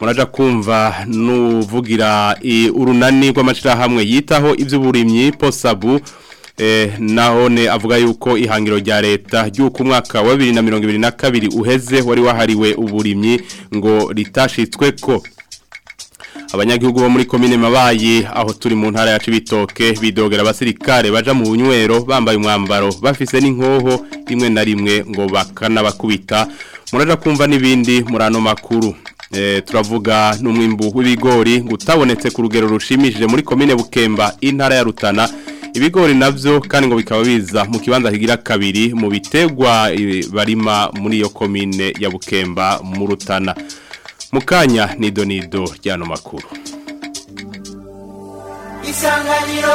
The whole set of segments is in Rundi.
murajya kumva n'uvugira urunani rw'amashyirahamwe yitaho iby'uburimyi posabu Eh, naho ne avuga yuko ihangiro rya leta ry'uko umwaka wa bibiri na mirongo ibiri na kabiri uheze wari wahariwe uburimyi ngo ritashitswe ko abanyagihugu bo muri komine mabaye aho turi mu ntara ya Cibitoke bidogera abasirikare baja mu bunywero bambaye umwambaro bafise n'inkoho imwe na rimwe ngo bakanabakubita muraja kumva n'ibindi murano makuru eh, turavuga n'umwimbu w'ibigori ngo ku rugero rushimishije muri komine bukemba intara ya rutana ibigori nabyo kandi ngo bikaba biza mu kibanza kigira kabiri mu bitegwa eh, barima muri iyo komine ya bukemba mu rutana mukanya nido nido ryano makuru isanganiro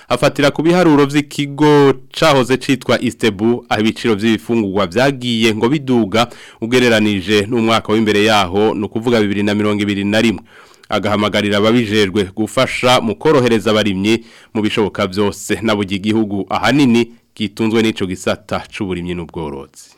afatira ku biharuro by'ikigo cyahoze cyitwa isitebu aho ibiciro by'ibifungurwa byagiye ngo biduga ugereranije n'umwaka w'imbere yaho ni ukuvuga bibiri na mirongo ibiri na rimwe agahamagarira ababijejwe gufasha mu korohereza abarimyi mu bishoboka byose n'abugira igihugu ahanini kitunzwe n'icyo gisata cy'uburimyi n'ubworozi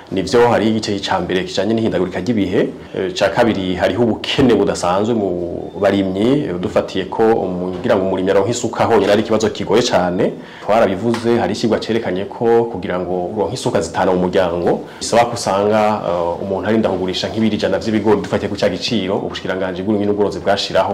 nivyo hari igice cya mbere kijanye n'ihindagurika ry'ibihe eh, cya kabiri hari ho ubukene budasanzwe mu barimye dufatiye ko umugira ngo umurimye aronke isuka honyine yari ikibazo kigoye cyane twarabivuze hari ikigwa cerekanye ko kugira ngo uronke isuka zitana mu muryango bisaba kusanga eh, umuntu arinda kugurisha nk'ibiri ijana vy'ibigori dufatiye ku cyagiciro ubushikiranganje ubushikiranganji bw'uburimyi n'ubworozi bwashiraho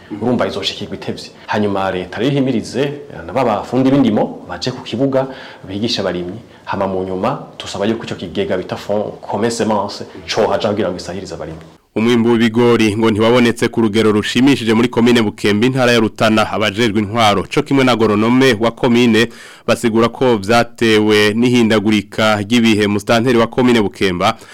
urumva izoshikirwa itevye hanyuma leta rihimirize eh, naba bafundi b'indimo baje ku kibuga bigisha abarimyi hama mu nyuma tusaba yuko icyo kigega bita fond commencement cohaja kugira ngo isahirize abarimyi umwimbu w'ibigori ngo ntiwabonetse ku rugero rushimishije muri komine bukembe intara ya rutana abajejwe intwaro cyo kimwe na goronome wa komine basigura ko byatewe n'ihindagurika ry'ibihe musitanteri wa komine bukemba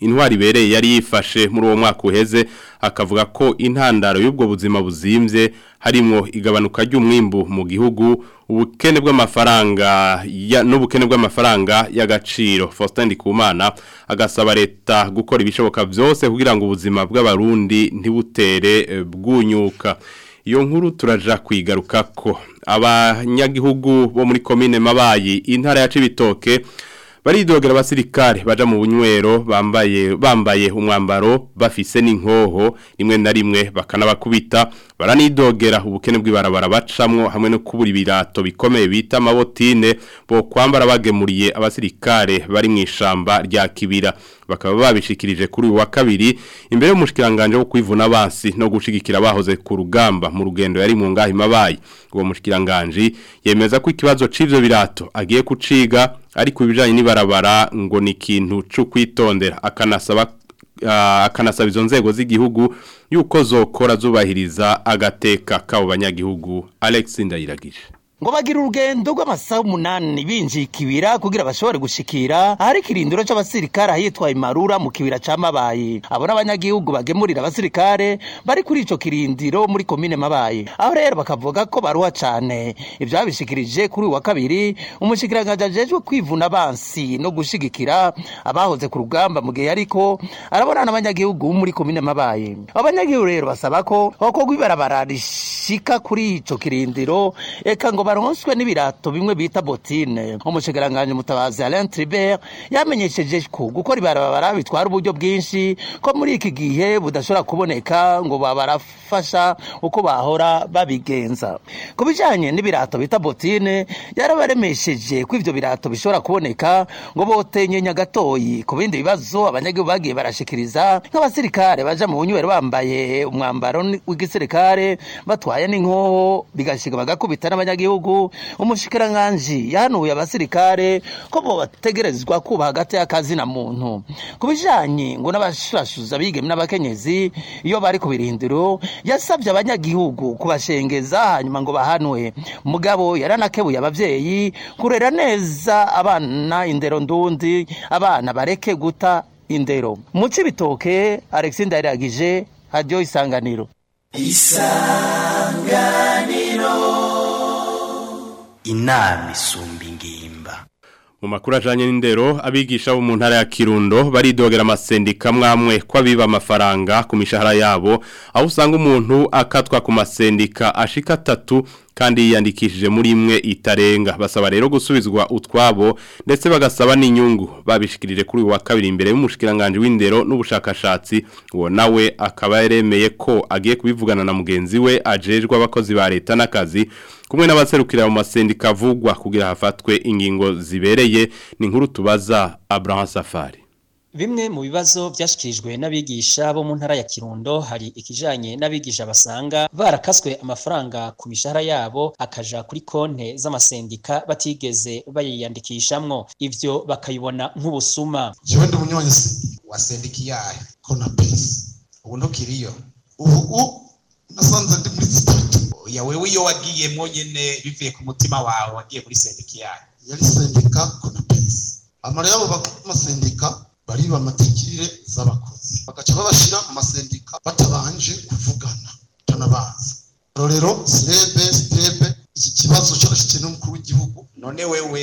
intwari ibereye yari yifashe muri uwo mwaka uheze akavuga ko intandaro y'ubwo buzima buzimbye harimo igabanuka ry'umwimbu mu gihugu ubukene bw'amafaranga n'ubukene bw'amafaranga y'agaciro Faustin kumana agasaba leta gukora ibishoboka byose kugira ngo ubuzima bw'abarundi ntibutere eh, bwunyuka iyo nkuru turaja kwigaruka ko abanyagihugu bo muri komine mabayi intara ya Cibitoke baridogera abasirikare baja mu bunywero bambaye bambaye umwambaro bafise n'inkoho rimwe na rimwe bakanabakubita baranidogera ubukene bw'ibarabara bacamwo hamwe no kubura ibirato bikomeye bita amabotine bo kwambara bagemuriye abasirikare bari mu ishamba rya kibira bakaba babishikirije kuri uyu wa kabiri imbere y'umushikiranganje wo kwivuna abansi no gushigikira abahoze ku rugamba mu rugendo yari mu ngahima bayi uwo mushikiranganje yemeza ko ikibazo c'ivyo birato agiye kuciga ariko ibijyanye n'ibarabara ngo ni ikintu cyo kwitondera akanasaba ah, akanasaba izo nzego z'igihugu yuko zokora zubahiriza agateka k'abo banyagihugu alex ndayiragije ngo bagira urugendo rw'amasaha umunani binjiye ikibira kugira bashobore gushikira ahari ikirindiro cy'abasirikare ahitwa imarura mu kibira cya mabaye abo n'abanyagihugu bagemurira abasirikare bari kuri icyo kirindiro muri komine mabaye aho rero bakavuga ko baruha cyane ibyo babishikirije kuri uyu wa kabiri umushyikiranganji ajejwe kwivuna abansi no gushyigikira abahoze ku rugamba mu gihe ariko arabona n'abanyagihugu muri komine mabaye abanyagihugu rero basaba ko hakorwa ibarabara rishika kuri icyo kirindiro eka ngo baronswe n'ibirato bimwe bita botine nk'umushikiranganji mutabazi Alain Tribert yamenyesheje ko gukora ibarabara bitwara uburyo bwinshi ko muri iki gihe budashobora kuboneka ngo babarafasha uko bahora babigenza ku bijyanye n'ibirato bita botine yarabaremesheje ko ibyo birato bishobora kuboneka ngo botenyenya gatoyi ku bindi bibazo abanyagihugu bagiye barashikiriza nk'abasirikare baje mu bunywero bambaye umwambaro w'igisirikare batwaye n'inkoho bigashika bagakubita n'abanyagihugu gihugu umushikiranganji yahanuye abasirikare ko bategerezwa kuba hagati na muntu ku bijanye ngo n'abashashuza abigeme n'abakenyezi iyo bari ku birindiro yasabye abanyagihugu kubashengeza hanyuma ngo bahanwe mugabo yaranakebuye ababyeyi kurera neza abana indero ndundi abana bareke guta indero mu cibitoke alexi ndayiragije hadiyo isanganiro isa inama isumba ingimba mu makuru n'indero abigisha bo mu ya kirundo baridogera amasendika mwamwe ko abiba amafaranga ku mishahara yabo aho usanga umuntu akatwa ku masendika ashika atatu kandi yiyandikishije muri imwe itarenga basaba rero gusubizwa utwabo ndetse bagasaba n'inyungu babishikirije kuri wa kabiri imbere y'umushikiranganje w'indero n'ubushakashatsi uwo nawe akaba yaremeye ko agiye kubivugana na mugenzi we ajejwe abakozi ba leta n'akazi kumwe n'abaserukira mu masendika avugwa kugira hafatwe ingingo zibereye ni nkuru tubaza Abraham Safari Bimwe mu bibazo byashyikirijwe n'abigisha bo mu ntara ya Kirundo hari ikijanye n'abigisha basanga barakaswe amafaranga ku mishahara yabo akaja kuri konte z'amasendika batigeze bayiyandikishamo ibyo bakayibona nk'ubusuma jewe ndi umunyonzi wa sendika iyahe kona pesi ubu ntukiriyo ubu nasanze ndi muri sitati oya wewe iyo wagiyemwo nyene bivuye ku mutima wawe wagiye muri sendika iyahe yari sendika kona pesi amareyabo bakamasendika bariba amatikirire z'abakozi bagaca babashyira mu masendika batabanje kuvugana batanabazi rero sirebe sitebe iki kibazo cyarashyitse n'umukuru w'igihugu none wewe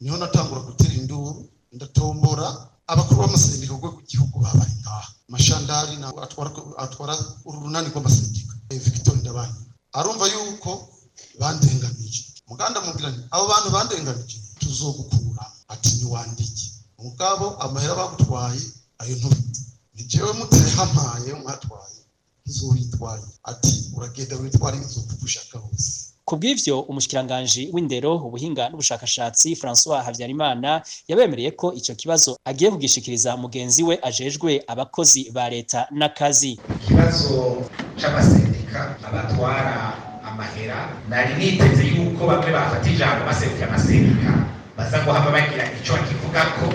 niho natangura gutera induru ndatombora abakuru b'amasendika rwo ku gihugu babaye ngaha. Mashandari na atwara atwara urunani rw'amasendika. Eh, Victor Ndabanyi arumva yuko bandengamije muganda mubwiranye abo bantu bandengamije tuzogukura ati ntiwandike mugabo amahera bagutwaye ayo ntubite ni jewe mutehampaye mwatwaye ntizobitwaye ati uragenda witware inzokugushaka hose ku bw'ibyo umushikiranganji w'indero ubuhinga n'ubushakashatsi francois habyarimana yabemereye ko icyo kibazo agiye kugishikiriza mugenzi we ajejwe abakozi ba leta n'akazi ikibazo cy'amasezerano guhumeka abatwara amahera nari niteze yuko bamwe bafata ijambo baseruka amasenga baza ngo hava bagira icyo bakivuga ko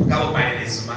ubwabo marerezuma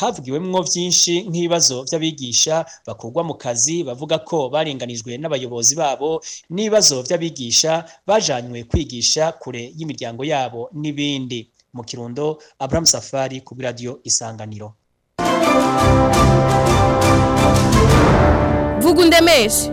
havugiwemwo byinshi nk'ibibazo by'abigisha bakurwa mu kazi bavuga ko barenganijwe n'abayobozi babo n'ibibazo by'abigisha bajanywe kwigisha kure y'imiryango yabo n'ibindi mu kirundo Abraham Safari ku radio isanganiro vuga undemeshe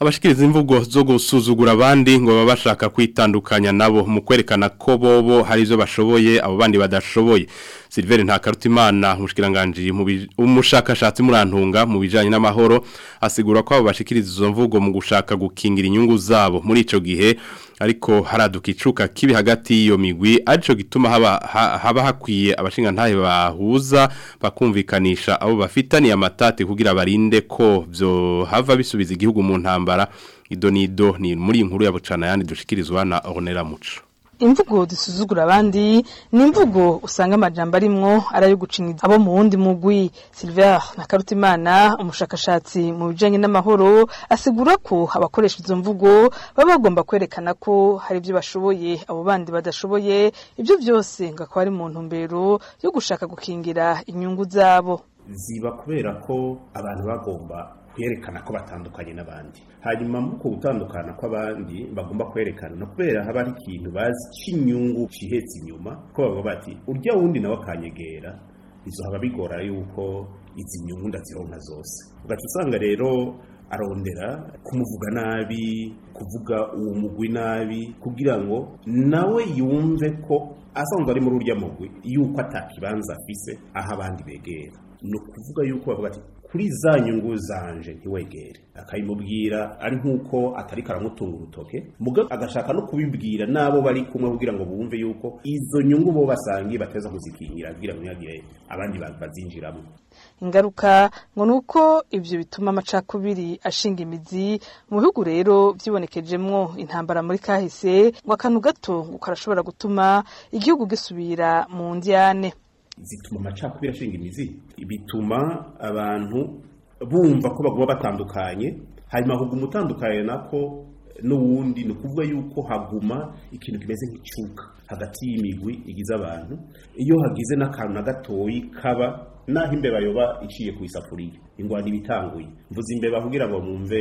abashikiriza imvugo zo gusuzugura abandi ngo babashaka kwitandukanya nabo mu kwerekana ko bobo hari zo bashoboye abo bandi badashoboye silver Silvere Ntakarutimana umushikiranganje umushakashatsi murantunga mu bijanye n'amahoro asigura ko abo bashikiriza izo mvugo mu gushaka gukingira inyungu zabo muri ico gihe ariko haraduka icuka kibi hagati y'iyo migwi arico gituma haba haba hakwiye abashinga ntahe bahuza bakumvikanisha abo bafitaniye amatati kugira barinde ko byo hava bisubiza igihugu mu ntamba y'intambara ido n'ido ni muri inkuru ya bucana yandi dushikirizwa na Ornella Muco imvugo dusuzugura abandi ni imvugo usanga amajambo arimo ari ayo gucinyiza abo mu wundi mugwi Silver na Karutimana umushakashatsi mu bijanye n'amahoro asigura ko abakoresha izo mvugo baba bagomba kwerekana ko hari ibyo bashoboye abo bandi badashoboye ibyo byose ngo akaba ari mu ntumbero yo gushaka gukingira inyungu zabo ziba kubera ko abantu bagomba yerekana ko batandukanye n'abandi hanyuma muri uko gutandukana kw'abandi bagomba kwerekana no kubera haba hari ikintu bazi cy'inyungu cyihetse inyuma ko bavuga bati urya wundi nawe akanyegera izo haba bigora yuko izi nyungu ndazironka zose ugaca usanga rero arondera kumuvuga nabi kuvuga uwo mugwi nabi kugira ngo nawe yumve ko asanzwe ari muri urya mugwi yuko atakibanza afise aho abandi begera ni ukuvuga yuko bavuga ati kuri za nyungu zanje ntiwegere akabimubwira ari nk'uko atari karamutunga urutoke mugabo agashaka no kubibwira n'abo bari kumwe kugira ngo bumve yuko izo nyungu bo basangiye bateza kuzikingira kugira ngo ntihagire abandi bazinjiramo ingaruka ngo ni uko ibyo bituma amacakubiri ashinga imizi mu bihugu rero byibonekejemo intambara muri kahise ngo akantu gato ngo karashobora gutuma igihugu gisubira mu njyane zituma amacakubiri ashinga imizi bituma abantu bumva ko baguma batandukanye hanyuma haguma utandukanye nako nubundi ni ukuvuga yuko haguma ikintu kimeze nk'icyuka hagati y'imigwi igize abantu iyo hagize n'akantu na gatoyi kaba naho imbeba yoba iciye ku isafuriya ingwani ibitanguye mvuze imbeba kugira ngo mwumve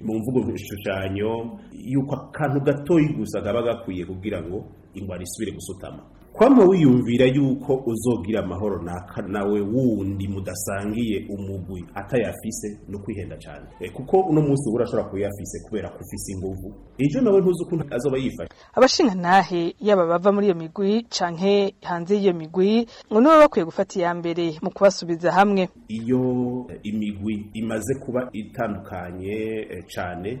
mu mvugo ibishushanyo y'uko akantu gatoyi gusa kaba gakwiye kugira ngo ingwani isubire gusutama kwama wiyumvira yuko uzogira amahoro naka nawe wundi mudasangiye umugwi atayafise no kwihenda cyane eh, kuko uno munsi ubura ashobora kuyafise kubera ko ufise inguvu ejo nawe ntuzi ukuntu azoba yifashe abashinga ntahe yaba bava muri iyo migwi canke hanze y'iyo migwi ngo nibo bakwiye gufata iya mbere mu kubasubiza hamwe iyo eh, imigwi imaze kuba itandukanye eh, cyane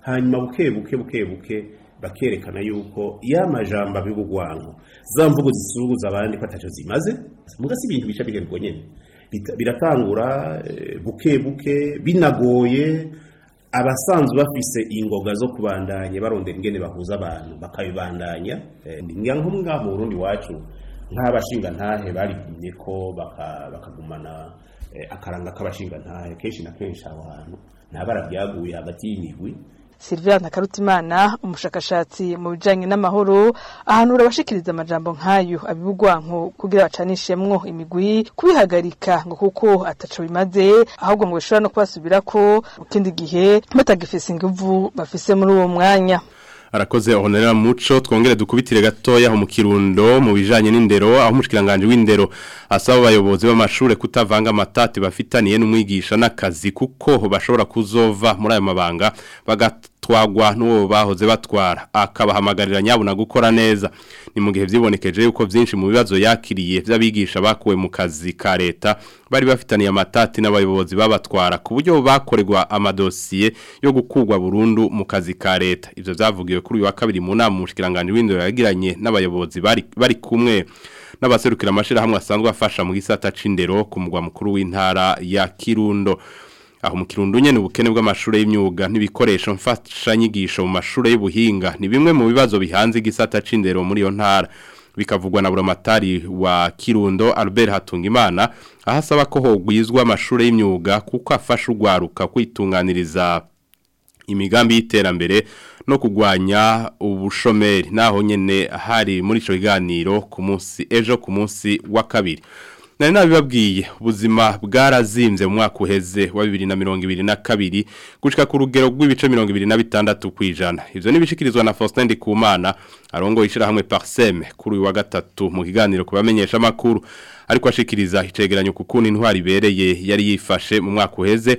hanyuma buke buke buke buke bakerekana yuko iyo amajambo abibugwanko za mvugo zisubuza abandi ko atacyo zimaze muga si ibintu bica biherwa nyine biratangura eh, buke buke binagoye abasanzwe bafise ingoga zo kubandanya barondera ingene bahuza abantu bakabibandanya eh, ni nko ngaho mu Burundi wacu nk'abashinga ntahe barigumye ko bakagumana eh, akaranga k'abashinga ntahe kenshi na kenshi aho hantu ntabara byaguye hagati y'imigwi Sylvain Nakarutimana, umushakashatsi mu bijanye n'amahoro ahanura abashikiriza amajambo nk'ayo abibugwanko kugira bacanishemwo imigwi kubihagarika ngo kuko ataco bimaze ahubwo ngo bishobora no kubasubirako ko kindi gihe batagifise inguvu bafise muri uwo mwanya arakoze honorera muco twongere dukubitire gatoya mu kirundo mu bijanye n'indero aho umushikiranganje w'indero asaba abayobozi b’amashuri kutavanga amatati bafitaniye n'umwigisha n'akazi kuko bashobora kuzova muri ayo mabanga bagat batwagwa n'uwo bahoze batwara akabahamagarira nyabuna gukora neza ni mu gihe byibonekeje yuko byinshi mu bibazo yakiriye by'abigisha bakuwe mu kazi ka leta bari bafitaniye amatati n'abayobozi babatwara ku buryo bakorerwa amadosiye yo gukugwa burundu mu kazi ka leta ibyo byavugiwe kuri uyu wa kabiri mu nama umushikiranganji w'indoro yagiranye n'abayobozi bari bari kumwe n'abaserukira amashirahamwe asanzwe afasha mu gisata c'indero ku mugwa mukuru w'intara ya Kirundo aho mu kirundo nyene ubukene bw'amashuri y'imyuga n'ibikoresho nyigisho mu mashuri y'ubuhinga ni bimwe mu bibazo bihanze igisata c'indero muri iyo ntara bikavugwa na buramatari wa Kirundo Albert Hatungimana aho asaba ko hogwizwa amashuri y'imyuga kuko afasha urwaruka kwitunganiriza imigambi y'iterambere no kugwanya ubushomeri naho nyene hari muri ico kiganiro ku munsi ejo ku munsi wa kabiri nari nabibabwiye ubuzima bwarazimze mu mwaka uheze wa bibiri na mirongo ibiri na kabiri gushyika ku rugero rw'ibice mirongo ibiri na bitandatu ku ijana ibyo n'ibishikirizwa na faustin ndikumana arongo ishyirahamwe Parseme kuri uyu wa gatatu mu kiganiro kubamenyesha bamenyesha amakuru ariko ashikiriza icegeranyo kukuni intwari ibereye yari yifashe mu mwaka uheze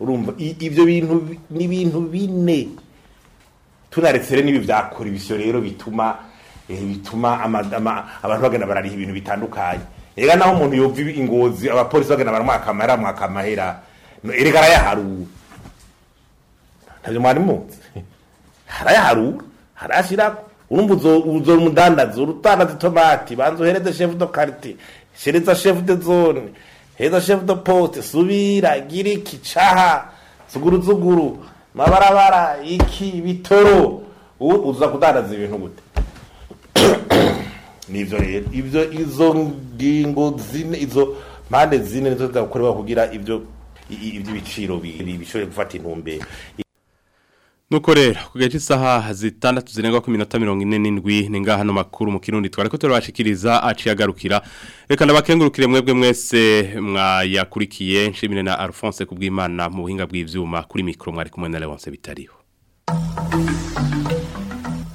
urumva ibyo bintu ni ibintu bine tunaretse n'ibi byakora ibisyo rero bituma eh, bituma abantu bagana barariha ibintu bitandukanye reka naho umuntu yumva ingozi abapolisi bagana baramwaka amahera mwaka amahera erega arayaharura ntabyo mwari muzi arayaharura urumva uzora umudandazi urutandaza itomati banza uhereze shefu do karite shereza shefu de zone heza shefu do posite subira giriki caha zuguru zuguru mabarabara iki bitoro uza kudandaza ibintu gute nibyo rero ibyo izo ngingo zine izo mpande zine nizo zakorewe kugira ibyo iby'ibiciro bishobora gufata intumbero nuko rero ku zitandatu zirenga ku minota mirongo ine n'indwi ni ngaha hano makuru mu kirundi twari ko turabashikiriza aciye agarukira reka nabakengurukire mwebwe mwese mwayakurikiye nshimire na Alphonse kubw'Imana mu buhinga bw'ivyuma kuri mikoro mwari kumwe na Leonce bitariho